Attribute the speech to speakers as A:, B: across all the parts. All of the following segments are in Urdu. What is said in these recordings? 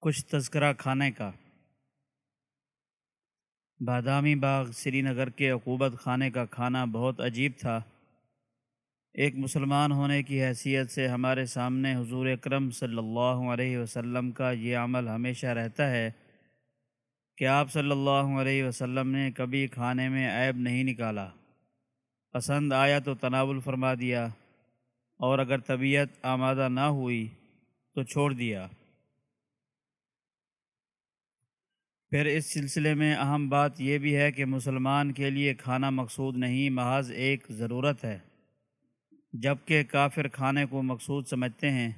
A: کچھ تذکرہ کھانے کا۔ بادامی باغ سری نگر کے عقوبت خانے کا کھانا بہت عجیب تھا۔ ایک مسلمان ہونے کی حیثیت سے ہمارے سامنے حضور اکرم صلی اللہ علیہ وسلم کا یہ عمل ہمیشہ رہتا ہے کہ آپ صلی اللہ علیہ وسلم نے کبھی کھانے میں عیب نہیں نکالا۔ پسند آیا تو تناول فرما دیا اور اگر طبیعت آمادہ نہ ہوئی تو چھوڑ دیا۔ پھر اس سلسلے میں اہم بات یہ بھی ہے کہ مسلمان کے لیے کھانا مقصود نہیں، محض ایک ضرورت ہے۔ جبکہ کافر کھانے کو مقصود سمجھتے ہیں،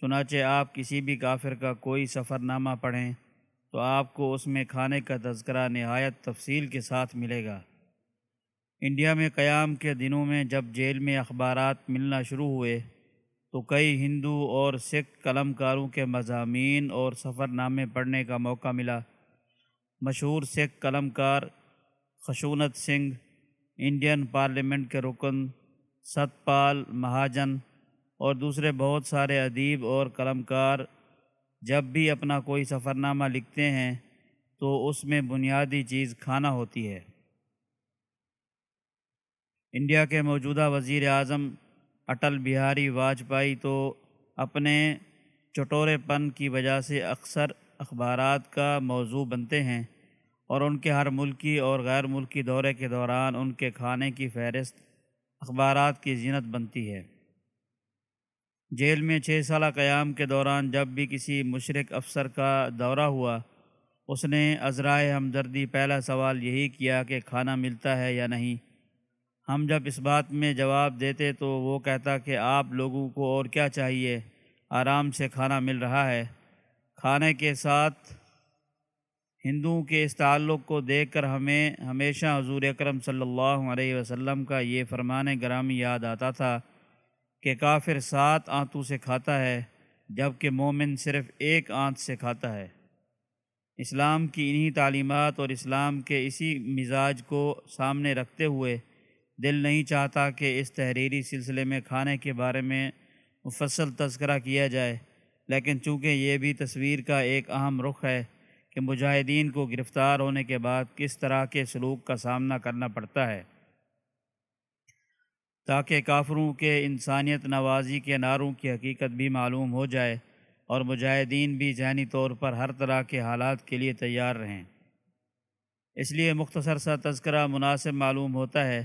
A: چنانچہ آپ کسی بھی کافر کا کوئی سفر نامہ پڑھیں تو آپ کو اس میں کھانے کا تذکرہ نہایت تفصیل کے ساتھ ملے گا۔ انڈیا میں قیام کے دنوں میں جب جیل میں اخبارات ملنا شروع ہوئے تو کئی ہندو اور سکھ قلم کاروں کے مضامین اور سفر نامے پڑھنے کا موقع ملا۔ مشہور سکھ قلم کار خشونت سنگھ، انڈین پارلیمنٹ کے رکن ست پال مہاجن اور دوسرے بہت سارے ادیب اور قلم کار جب بھی اپنا کوئی سفر نامہ لکھتے ہیں تو اس میں بنیادی چیز کھانا ہوتی ہے۔ انڈیا کے موجودہ وزیر اعظم اٹل بہاری واجپئی تو اپنے چٹورے پن کی وجہ سے اکثر اخبارات کا موضوع بنتے ہیں اور ان کے ہر ملکی اور غیر ملکی دورے کے دوران ان کے کھانے کی فہرست اخبارات کی زینت بنتی ہے۔ جیل میں چھ سالہ قیام کے دوران جب بھی کسی مشرق افسر کا دورہ ہوا، اس نے عذرائے ہمدردی پہلا سوال یہی کیا کہ کھانا ملتا ہے یا نہیں۔ ہم جب اس بات میں جواب دیتے تو وہ کہتا کہ آپ لوگوں کو اور کیا چاہیے؟ آرام سے کھانا مل رہا ہے۔ کھانے کے ساتھ ہندوؤں کے اس تعلق کو دیکھ کر ہمیں ہمیشہ حضور اکرم صلی اللہ علیہ وسلم کا یہ فرمان گرامی یاد آتا تھا کہ کافر سات آنتوں سے کھاتا ہے جبکہ مومن صرف ایک آنت سے کھاتا ہے۔ اسلام کی انہی تعلیمات اور اسلام کے اسی مزاج کو سامنے رکھتے ہوئے دل نہیں چاہتا کہ اس تحریری سلسلے میں کھانے کے بارے میں مفصل تذکرہ کیا جائے۔ لیکن چونکہ یہ بھی تصویر کا ایک اہم رخ ہے کہ مجاہدین کو گرفتار ہونے کے بعد کس طرح کے سلوک کا سامنا کرنا پڑتا ہے۔ تاکہ کافروں کے انسانیت نوازی کے نعروں کی حقیقت بھی معلوم ہو جائے اور مجاہدین بھی ذہنی طور پر ہر طرح کے حالات کے لیے تیار رہیں۔ اس لیے مختصر سا تذکرہ مناسب معلوم ہوتا ہے۔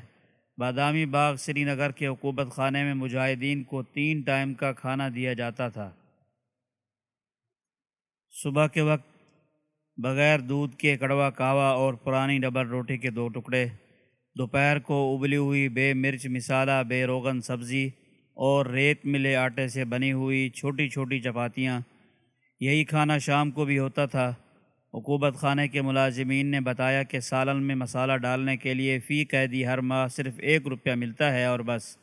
A: بادامی باغ سری نگر کے حکومت خانے میں مجاہدین کو تین ٹائم کا کھانا دیا جاتا تھا۔ صبح کے وقت بغیر دودھ کے کڑوا کاوا اور پرانی ڈبل روٹی کے دو ٹکڑے، دوپہر کو ابلی ہوئی بے مرچ مسالہ بے روغن سبزی اور ریت ملے آٹے سے بنی ہوئی چھوٹی چھوٹی چپاتیاں۔ یہی کھانا شام کو بھی ہوتا تھا۔ حکومت خانے کے ملازمین نے بتایا کہ سالن میں مسالہ ڈالنے کے لیے فی قیدی ہر ماہ صرف ایک روپیہ ملتا ہے اور بس۔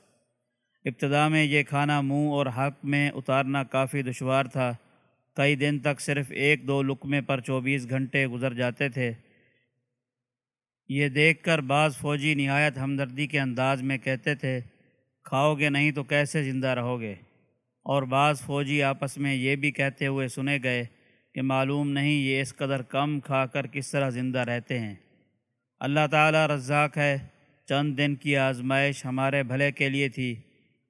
A: ابتدا میں یہ کھانا منہ اور حق میں اتارنا کافی دشوار تھا۔ کئی دن تک صرف ایک دو لقمے پر چوبیس گھنٹے گزر جاتے تھے۔ یہ دیکھ کر بعض فوجی نہایت ہمدردی کے انداز میں کہتے تھے، کھاؤ گے نہیں تو کیسے زندہ رہو گے؟ اور بعض فوجی آپس میں یہ بھی کہتے ہوئے سنے گئے کہ معلوم نہیں یہ اس قدر کم کھا کر کس طرح زندہ رہتے ہیں۔ اللہ تعالیٰ رزاق ہے، چند دن کی آزمائش ہمارے بھلے کے لیے تھی۔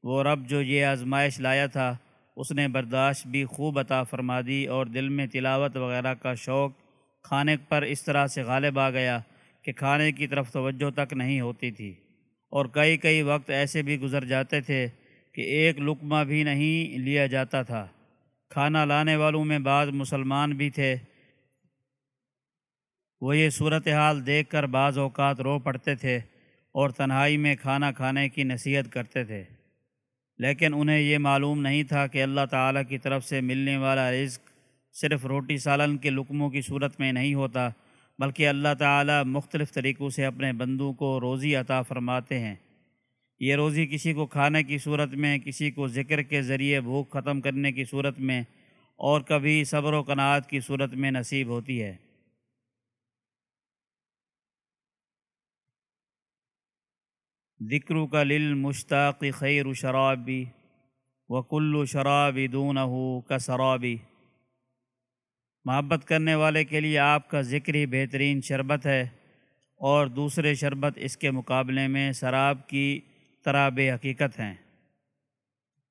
A: وہ رب جو یہ آزمائش لایا تھا اس نے برداشت بھی خوب عطا فرما دی اور دل میں تلاوت وغیرہ کا شوق کھانے پر اس طرح سے غالب آ گیا کہ کھانے کی طرف توجہ تک نہیں ہوتی تھی۔ اور کئی کئی وقت ایسے بھی گزر جاتے تھے کہ ایک لقمہ بھی نہیں لیا جاتا تھا۔ کھانا لانے والوں میں بعض مسلمان بھی تھے۔ وہ یہ صورتحال دیکھ کر بعض اوقات رو پڑتے تھے اور تنہائی میں کھانا کھانے کی نصیحت کرتے تھے۔ لیکن انہیں یہ معلوم نہیں تھا کہ اللہ تعالیٰ کی طرف سے ملنے والا رزق صرف روٹی سالن کے لقموں کی صورت میں نہیں ہوتا، بلکہ اللہ تعالیٰ مختلف طریقوں سے اپنے بندوں کو روزی عطا فرماتے ہیں۔ یہ روزی کسی کو کھانے کی صورت میں، کسی کو ذکر کے ذریعے بھوک ختم کرنے کی صورت میں اور کبھی صبر و قناعت کی صورت میں نصیب ہوتی ہے۔ ذکر کا لل مشتاق خیر و شرابی و کل و شرابی دون کا شرابی محبت کرنے والے کے لیے آپ کا ذکر ہی بہترین شربت ہے اور دوسرے شربت اس کے مقابلے میں شراب کی طرح بے حقیقت ہیں۔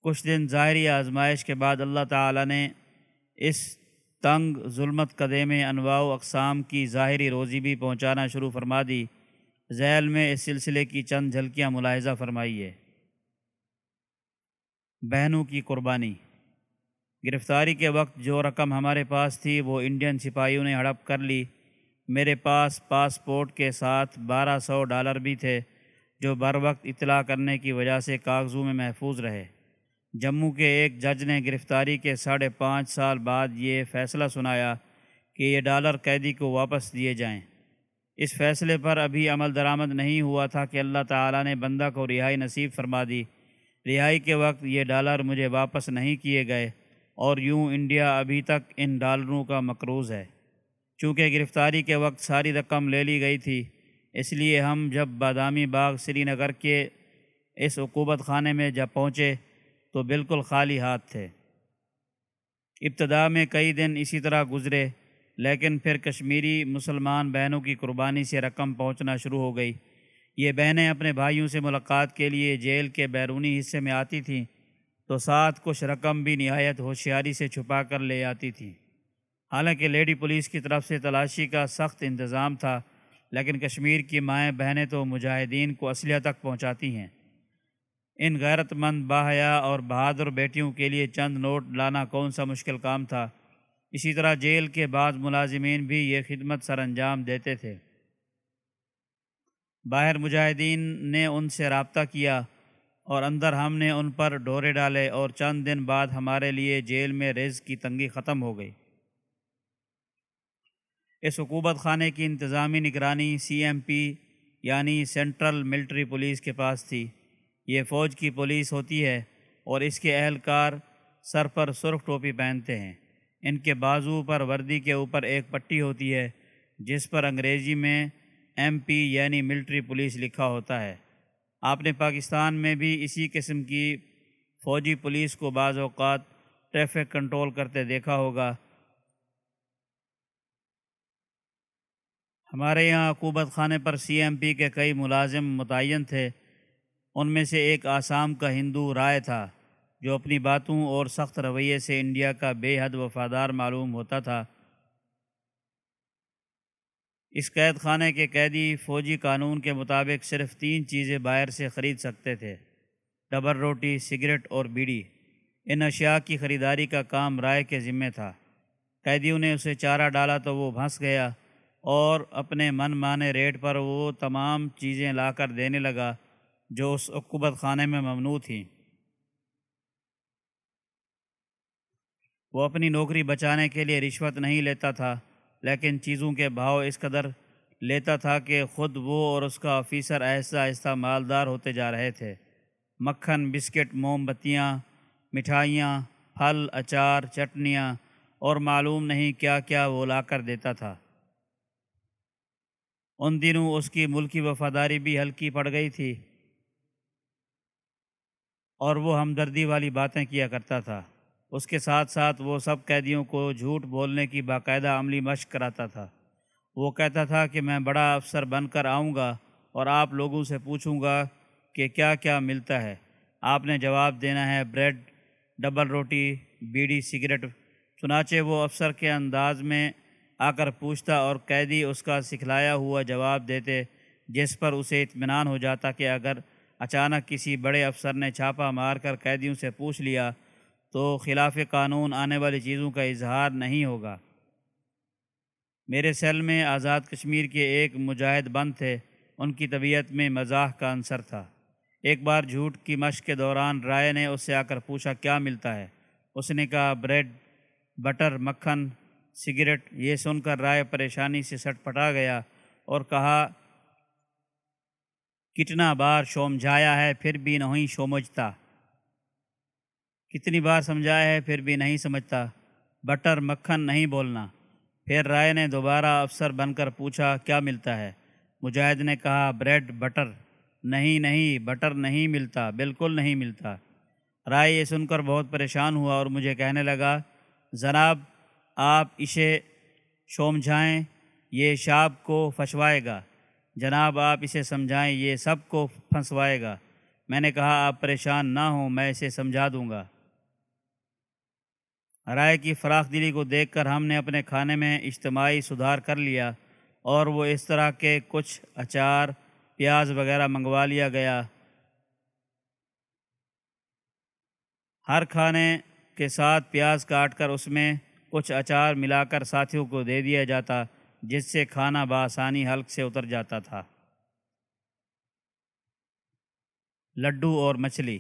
A: کچھ دن ظاہری آزمائش کے بعد اللہ تعالیٰ نے اس تنگ ظلمت قدیم انواع و اقسام کی ظاہری روزی بھی پہنچانا شروع فرما دی۔ ذیل میں اس سلسلے کی چند جھلکیاں ملاحظہ فرمائیے۔ بہنوں کی قربانی۔ گرفتاری کے وقت جو رقم ہمارے پاس تھی، وہ انڈین سپاہیوں نے ہڑپ کر لی۔ میرے پاس پاسپورٹ کے ساتھ بارہ سو ڈالر بھی تھے، جو بر وقت اطلاع کرنے کی وجہ سے کاغذوں میں محفوظ رہے۔ جموں کے ایک جج نے گرفتاری کے ساڑھے پانچ سال بعد یہ فیصلہ سنایا کہ یہ ڈالر قیدی کو واپس دیے جائیں۔ اس فیصلے پر ابھی عمل درآمد نہیں ہوا تھا کہ اللہ تعالیٰ نے بندہ کو رہائی نصیب فرما دی۔ رہائی کے وقت یہ ڈالر مجھے واپس نہیں کیے گئے اور یوں انڈیا ابھی تک ان ڈالروں کا مقروض ہے۔ چونکہ گرفتاری کے وقت ساری رقم لے لی گئی تھی، اس لیے ہم جب بادامی باغ سری نگر کے اس عقوبت خانے میں جب پہنچے تو بالکل خالی ہاتھ تھے۔ ابتدا میں کئی دن اسی طرح گزرے۔ لیکن پھر کشمیری مسلمان بہنوں کی قربانی سے رقم پہنچنا شروع ہو گئی۔ یہ بہنیں اپنے بھائیوں سے ملاقات کے لیے جیل کے بیرونی حصے میں آتی تھیں تو ساتھ کچھ رقم بھی نہایت ہوشیاری سے چھپا کر لے آتی تھیں۔ حالانکہ لیڈی پولیس کی طرف سے تلاشی کا سخت انتظام تھا، لیکن کشمیر کی مائیں بہنیں تو مجاہدین کو اصلیہ تک پہنچاتی ہیں۔ ان غیرت مند باحیا اور بہادر بیٹیوں کے لیے چند نوٹ لانا کون سا مشکل کام تھا؟ اسی طرح جیل کے بعض ملازمین بھی یہ خدمت سر انجام دیتے تھے۔ باہر مجاہدین نے ان سے رابطہ کیا اور اندر ہم نے ان پر ڈورے ڈالے اور چند دن بعد ہمارے لیے جیل میں رز کی تنگی ختم ہو گئی۔ اس حکومت خانے کی انتظامی نگرانی سی ایم پی یعنی سینٹرل ملٹری پولیس کے پاس تھی۔ یہ فوج کی پولیس ہوتی ہے اور اس کے اہلکار سر پر سرخ ٹوپی پہنتے ہیں۔ ان کے بازو پر وردی کے اوپر ایک پٹی ہوتی ہے، جس پر انگریزی میں ایم پی یعنی ملٹری پولیس لکھا ہوتا ہے۔ آپ نے پاکستان میں بھی اسی قسم کی فوجی پولیس کو بعض اوقات ٹریفک کنٹرول کرتے دیکھا ہوگا۔ ہمارے یہاں حکومت خانے پر سی ایم پی کے کئی ملازم متعین تھے، ان میں سے ایک آسام کا ہندو رائے تھا۔ جو اپنی باتوں اور سخت رویے سے انڈیا کا بے حد وفادار معلوم ہوتا تھا۔ اس قید خانے کے قیدی فوجی قانون کے مطابق صرف تین چیزیں باہر سے خرید سکتے تھے۔ ڈبر روٹی، سگریٹ اور بیڑی۔ ان اشیاء کی خریداری کا کام رائے کے ذمے تھا۔ قیدیوں نے اسے چارہ ڈالا تو وہ بھنس گیا اور اپنے من مانے ریٹ پر وہ تمام چیزیں لا کر دینے لگا جو اس عقوبت خانے میں ممنوع تھیں۔ وہ اپنی نوکری بچانے کے لیے رشوت نہیں لیتا تھا، لیکن چیزوں کے بھاؤ اس قدر لیتا تھا کہ خود وہ اور اس کا آفیسر آہستہ آہستہ مالدار ہوتے جا رہے تھے۔ مکھن، بسکٹ، موم بتیاں، مٹھائیاں، پھل، اچار، چٹنیاں اور معلوم نہیں کیا کیا وہ لا کر دیتا تھا۔ ان دنوں اس کی ملکی وفاداری بھی ہلکی پڑ گئی تھی اور وہ ہمدردی والی باتیں کیا کرتا تھا۔ اس کے ساتھ ساتھ وہ سب قیدیوں کو جھوٹ بولنے کی باقاعدہ عملی مشق کراتا تھا۔ وہ کہتا تھا کہ میں بڑا افسر بن کر آؤں گا اور آپ لوگوں سے پوچھوں گا کہ کیا کیا ملتا ہے۔ آپ نے جواب دینا ہے بریڈ، ڈبل روٹی، بیڑی، سگریٹ۔ چنانچہ وہ افسر کے انداز میں آ کر پوچھتا اور قیدی اس کا سکھلایا ہوا جواب دیتے، جس پر اسے اطمینان ہو جاتا کہ اگر اچانک کسی بڑے افسر نے چھاپا مار کر قیدیوں سے پوچھ لیا تو خلاف قانون آنے والی چیزوں کا اظہار نہیں ہوگا۔ میرے سیل میں آزاد کشمیر کے ایک مجاہد بند تھے، ان کی طبیعت میں مزاح کا عنصر تھا۔ ایک بار جھوٹ کی مشق کے دوران رائے نے اس سے آ کر پوچھا، کیا ملتا ہے؟ اس نے کہا، بریڈ، بٹر، مکھن، سگریٹ یہ سن کر رائے پریشانی سے سٹ پٹا گیا اور کہا، کتنا بار سمجھایا ہے، پھر بھی نہیں سمجھتا کتنی بار سمجھایا ہے پھر بھی نہیں سمجھتا۔ بٹر مکھن نہیں بولنا۔ پھر رائے نے دوبارہ افسر بن کر پوچھا، کیا ملتا ہے؟ مجاہد نے کہا، بریڈ، بٹر۔ نہیں نہیں، بٹر نہیں ملتا، بالکل نہیں ملتا۔ رائے یہ سن کر بہت پریشان ہوا اور مجھے کہنے لگا جناب آپ اسے شومجھائیں یہ شاب کو پھنسوائے گا۔ جناب، آپ اسے سمجھائیں، یہ سب کو پھنسوائے گا۔ میں نے کہا، آپ پریشان نہ ہوں، میں اسے سمجھا دوں گا۔ رائے کی فراخ دلی کو دیکھ کر ہم نے اپنے کھانے میں اجتماعی سدھار کر لیا اور وہ اس طرح کے کچھ اچار، پیاز وغیرہ منگوا لیا گیا۔ ہر کھانے کے ساتھ پیاز کاٹ کر اس میں کچھ اچار ملا کر ساتھیوں کو دے دیا جاتا، جس سے کھانا بآسانی حلق سے اتر جاتا تھا۔ لڈو اور مچھلی۔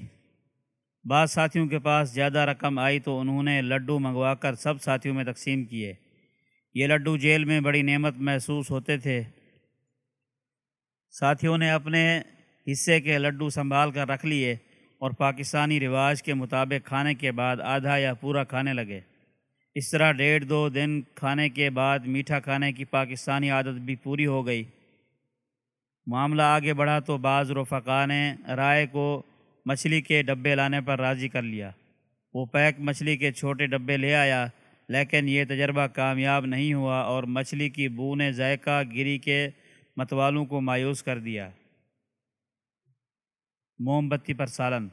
A: بعض ساتھیوں کے پاس زیادہ رقم آئی تو انہوں نے لڈو منگوا کر سب ساتھیوں میں تقسیم کیے۔ یہ لڈو جیل میں بڑی نعمت محسوس ہوتے تھے۔ ساتھیوں نے اپنے حصے کے لڈو سنبھال کر رکھ لیے اور پاکستانی رواج کے مطابق کھانے کے بعد آدھا یا پورا کھانے لگے۔ اس طرح ڈیڑھ دو دن کھانے کے بعد میٹھا کھانے کی پاکستانی عادت بھی پوری ہو گئی۔ معاملہ آگے بڑھا تو بعض رفقا نے رائے کو مچھلی کے ڈبے لانے پر راضی کر لیا۔ وہ پیک مچھلی کے چھوٹے ڈبے لے آیا، لیکن یہ تجربہ کامیاب نہیں ہوا اور مچھلی کی بو نے ذائقہ گری کے متوالوں کو مایوس کر دیا۔ موم بتی پر سالن۔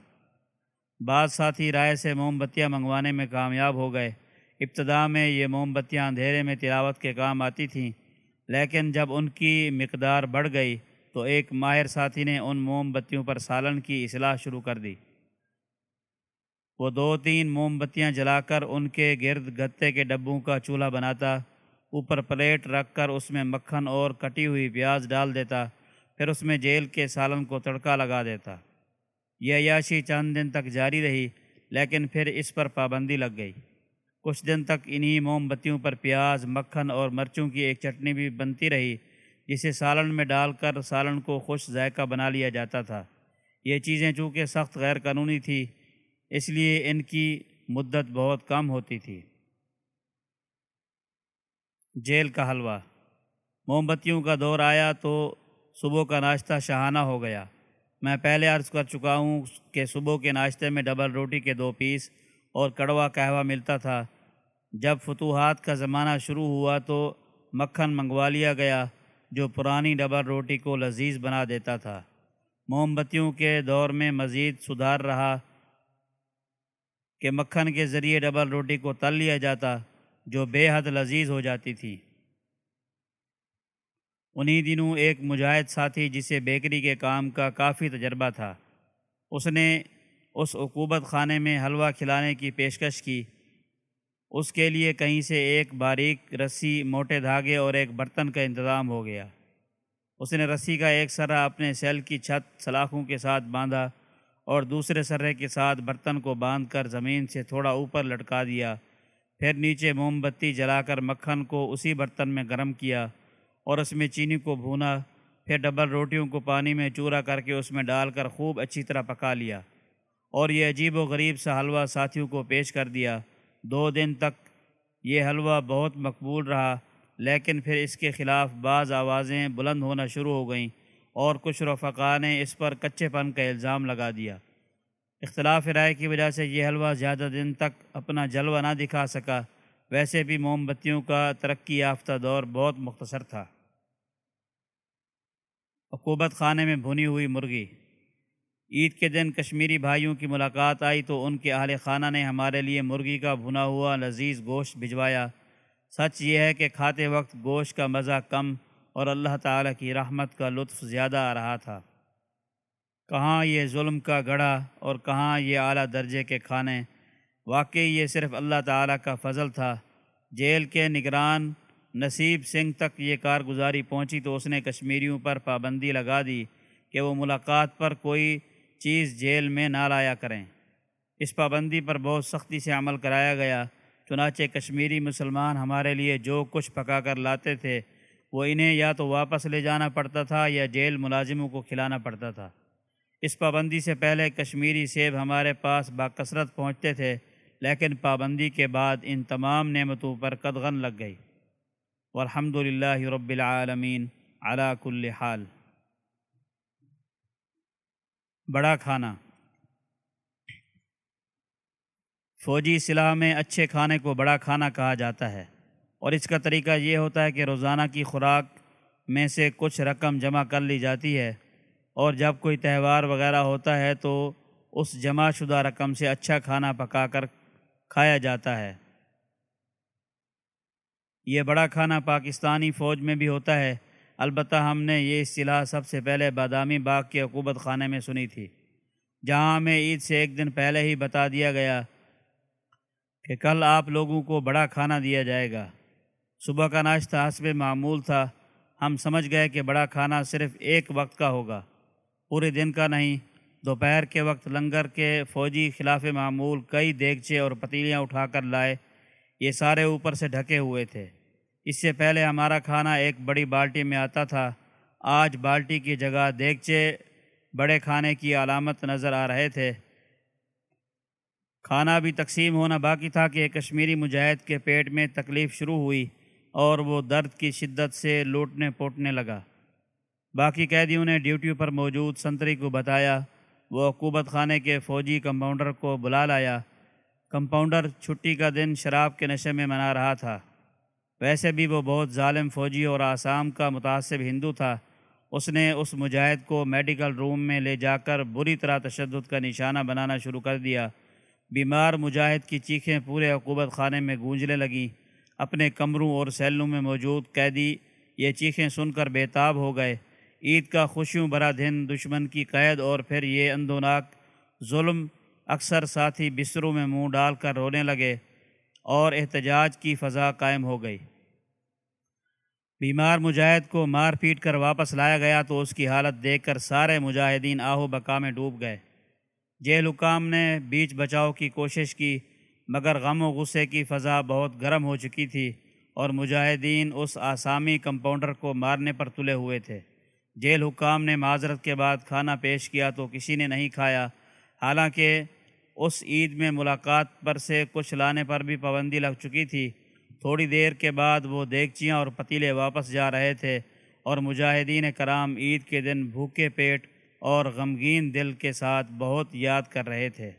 A: بعض ساتھی رائے سے موم بتیاں منگوانے میں کامیاب ہو گئے۔ ابتدا میں یہ موم بتیاں اندھیرے میں تلاوت کے کام آتی تھیں، لیکن جب ان کی مقدار بڑھ گئی تو ایک ماہر ساتھی نے ان موم بتیوں پر سالن کی اصلاح شروع کر دی۔ وہ دو تین موم بتیاں جلا کر ان کے گرد گتے کے ڈبوں کا چولہا بناتا، اوپر پلیٹ رکھ کر اس میں مکھن اور کٹی ہوئی پیاز ڈال دیتا، پھر اس میں جیل کے سالن کو تڑکا لگا دیتا۔ یہ عیاشی چند دن تک جاری رہی، لیکن پھر اس پر پابندی لگ گئی۔ کچھ دن تک انہی موم بتیوں پر پیاز، مکھن اور مرچوں کی ایک چٹنی بھی بنتی رہی۔ جسے سالن میں ڈال کر سالن کو خوش ذائقہ بنا لیا جاتا تھا۔ یہ چیزیں چونکہ سخت غیر قانونی تھی، اس لیے ان کی مدت بہت کم ہوتی تھی۔ جیل کا حلوہ۔ موم بتیوں کا دور آیا تو صبح کا ناشتہ شہانہ ہو گیا۔ میں پہلے عرض کر چکا ہوں کہ صبح کے ناشتے میں ڈبل روٹی کے دو پیس اور کڑوا قہوہ ملتا تھا۔ جب فتوحات کا زمانہ شروع ہوا تو مکھن منگوا لیا گیا۔ جو پرانی ڈبل روٹی کو لذیذ بنا دیتا تھا۔ موم بتیوں کے دور میں مزید سدھار رہا کہ مکھن کے ذریعے ڈبل روٹی کو تل لیا جاتا، جو بے حد لذیذ ہو جاتی تھی۔ انہی دنوں ایک مجاہد ساتھی جسے بیکری کے کام کا کافی تجربہ تھا، اس نے اس عقوبت خانے میں حلوہ کھلانے کی پیشکش کی۔ اس کے لیے کہیں سے ایک باریک رسی موٹے دھاگے اور ایک برتن کا انتظام ہو گیا۔ اس نے رسی کا ایک سرا اپنے سیل کی چھت سلاخوں کے ساتھ باندھا اور دوسرے سرے کے ساتھ برتن کو باندھ کر زمین سے تھوڑا اوپر لٹکا دیا۔ پھر نیچے موم بتی جلا کر مکھن کو اسی برتن میں گرم کیا اور اس میں چینی کو بھونا، پھر ڈبل روٹیوں کو پانی میں چورا کر کے اس میں ڈال کر خوب اچھی طرح پکا لیا اور یہ عجیب و غریب سا حلوہ ساتھیوں کو پیش کر دیا۔ دو دن تک یہ حلوہ بہت مقبول رہا، لیکن پھر اس کے خلاف بعض آوازیں بلند ہونا شروع ہو گئیں اور کچھ رفقا نے اس پر کچے پن کا الزام لگا دیا۔ اختلاف رائے کی وجہ سے یہ حلوہ زیادہ دن تک اپنا جلوہ نہ دکھا سکا، ویسے بھی موم بتیوں کا ترقی یافتہ دور بہت مختصر تھا۔ حکومت خانے میں بھنی ہوئی مرغی عید کے دن کشمیری بھائیوں کی ملاقات آئی تو ان کے اہل خانہ نے ہمارے لیے مرغی کا بھنا ہوا لذیذ گوشت بھجوایا۔ سچ یہ ہے کہ کھاتے وقت گوشت کا مزہ کم اور اللہ تعالیٰ کی رحمت کا لطف زیادہ آ رہا تھا۔ کہاں یہ ظلم کا گڑھا اور کہاں یہ اعلیٰ درجے کے کھانے؟ واقعی یہ صرف اللہ تعالیٰ کا فضل تھا۔ جیل کے نگران نصیب سنگھ تک یہ کارگزاری پہنچی تو اس نے کشمیریوں پر پابندی لگا دی کہ وہ ملاقات پر کوئی چیز جیل میں نہ لایا کریں۔ اس پابندی پر بہت سختی سے عمل کرایا گیا۔ چنانچہ کشمیری مسلمان ہمارے لیے جو کچھ پکا کر لاتے تھے، وہ انہیں یا تو واپس لے جانا پڑتا تھا یا جیل ملازموں کو کھلانا پڑتا تھا۔ اس پابندی سے پہلے کشمیری سیب ہمارے پاس باکثرت پہنچتے تھے، لیکن پابندی کے بعد ان تمام نعمتوں پر قدغن لگ گئی۔ والحمد للہ رب العالمین علا کل حال۔ بڑا کھانا۔ فوجی صلاح میں اچھے کھانے کو بڑا کھانا کہا جاتا ہے۔ اور اس کا طریقہ یہ ہوتا ہے کہ روزانہ کی خوراک میں سے کچھ رقم جمع کر لی جاتی ہے۔ اور جب کوئی تہوار وغیرہ ہوتا ہے تو اس جمع شدہ رقم سے اچھا کھانا پکا کر کھایا جاتا ہے۔ یہ بڑا کھانا پاکستانی فوج میں بھی ہوتا ہے۔ البتہ ہم نے یہ اصطلاح سب سے پہلے بادامی باغ کے عقوبت خانے میں سنی تھی، جہاں ہمیں عید سے ایک دن پہلے ہی بتا دیا گیا کہ کل آپ لوگوں کو بڑا کھانا دیا جائے گا۔ صبح کا ناشتہ حسب معمول تھا، ہم سمجھ گئے کہ بڑا کھانا صرف ایک وقت کا ہوگا۔ پورے دن کا نہیں، دوپہر کے وقت لنگر کے فوجی خلاف معمول کئی دیگچے اور پتیلیاں اٹھا کر لائے، یہ سارے اوپر سے ڈھکے ہوئے تھے۔ اس سے پہلے ہمارا کھانا ایک بڑی بالٹی میں آتا تھا۔ آج بالٹی کی جگہ دیگچے بڑے کھانے کی علامت نظر آ رہے تھے۔ کھانا بھی تقسیم ہونا باقی تھا کہ کشمیری مجاہد کے پیٹ میں تکلیف شروع ہوئی اور وہ درد کی شدت سے لوٹنے پوٹنے لگا۔ باقی قیدیوں نے ڈیوٹی پر موجود سنتری کو بتایا۔ وہ حکومت خانے کے فوجی کمپاؤنڈر کو بلا لایا۔ کمپاؤنڈر چھٹی کا دن شراب کے نشے میں منا رہا تھا۔ ویسے بھی وہ بہت ظالم فوجی اور آسام کا متاثر ہندو تھا۔ اس نے اس مجاہد کو میڈیکل روم میں لے جا کر بری طرح تشدد کا نشانہ بنانا شروع کر دیا۔ بیمار مجاہد کی چیخیں پورے حکومت خانے میں گونجنے لگیں۔ اپنے کمروں اور سیلوں میں موجود قیدی یہ چیخیں سن کر بےتاب ہو گئے۔ عید کا خوشیوں برا دن، دشمن کی قید اور پھر یہ اندوناک ظلم اکثر ساتھی بستروں میں منہ ڈال کر رونے لگے۔ اور احتجاج کی فضا قائم ہو گئی۔ بیمار مجاہد کو مار پیٹ کر واپس لایا گیا تو اس کی حالت دیکھ کر سارے مجاہدین آہو بقا میں ڈوب گئے۔ جیل حکام نے بیچ بچاؤ کی کوشش کی، مگر غم و غصے کی فضا بہت گرم ہو چکی تھی اور مجاہدین اس آسامی کمپاؤنڈر کو مارنے پر تلے ہوئے تھے۔ جیل حکام نے معذرت کے بعد کھانا پیش کیا تو کسی نے نہیں کھایا۔ حالانکہ اس عید میں ملاقات پر سے کچھ لانے پر بھی پابندی لگ چکی تھی۔ تھوڑی دیر کے بعد وہ دیگچیاں اور پتیلے واپس جا رہے تھے اور مجاہدین کرام عید کے دن بھوکے پیٹ اور غمگین دل کے ساتھ بہت یاد کر رہے تھے۔